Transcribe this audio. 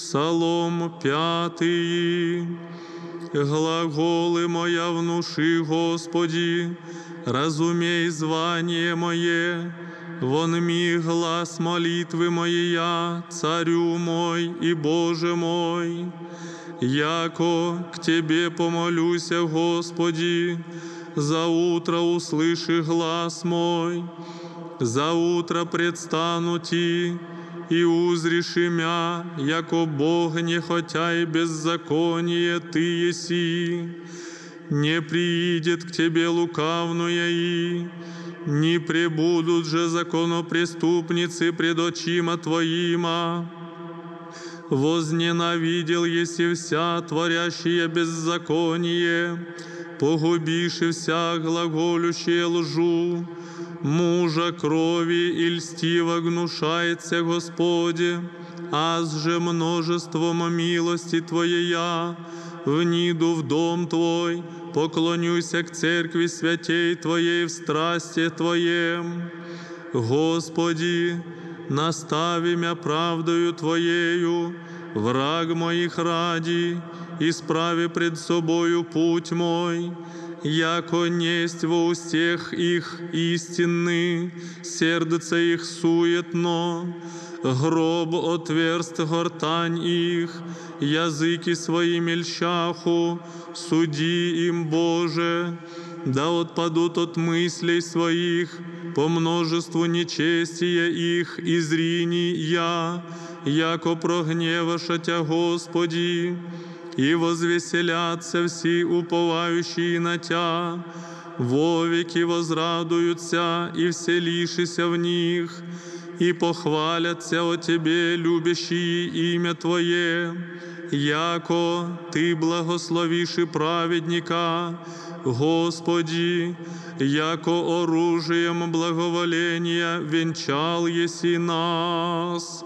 Псалом п'ятий. Глаголи моя внуши, Господи, разумей звание мое, вон ми глаз молитвы моя, царю мой и Боже мой. Яко к Тебе помолюся, Господи, за утро услыши глаз мой, за утро предстану Ти, и узришь имя, яко Бог не хотя и беззаконие Ты еси. Не приидет к Тебе лукавное и не пребудут же законопреступницы пред очима Твоима. Возненавидел еси вся творящая беззаконие, погубишь вся глаголющая лжу, мужа крови и льстиво гнушается Господи, аз же множеством милости Твоея, вниду в дом Твой, поклонюся к церкви святей Твоей в страсти Твоем. Господи, настави мя правдою Твоею, враг моих ради, исправи пред собою путь мой, яко несть во устех их истинны, сердце их суетно, гроб отверст гортань их, языки свои мельчаху, суди им, Боже, да отпадут от мыслей своих, по множеству нечестия их изрини я, яко прогневаша Тя, Господи, и возвеселятся все уповающие на Тя, вовеки возрадуются и вселишися в них, и похвалятся о Тебе, любящие имя Твое, яко Ты благословишь и праведника, Господи, яко оружием благоволения венчал еси нас.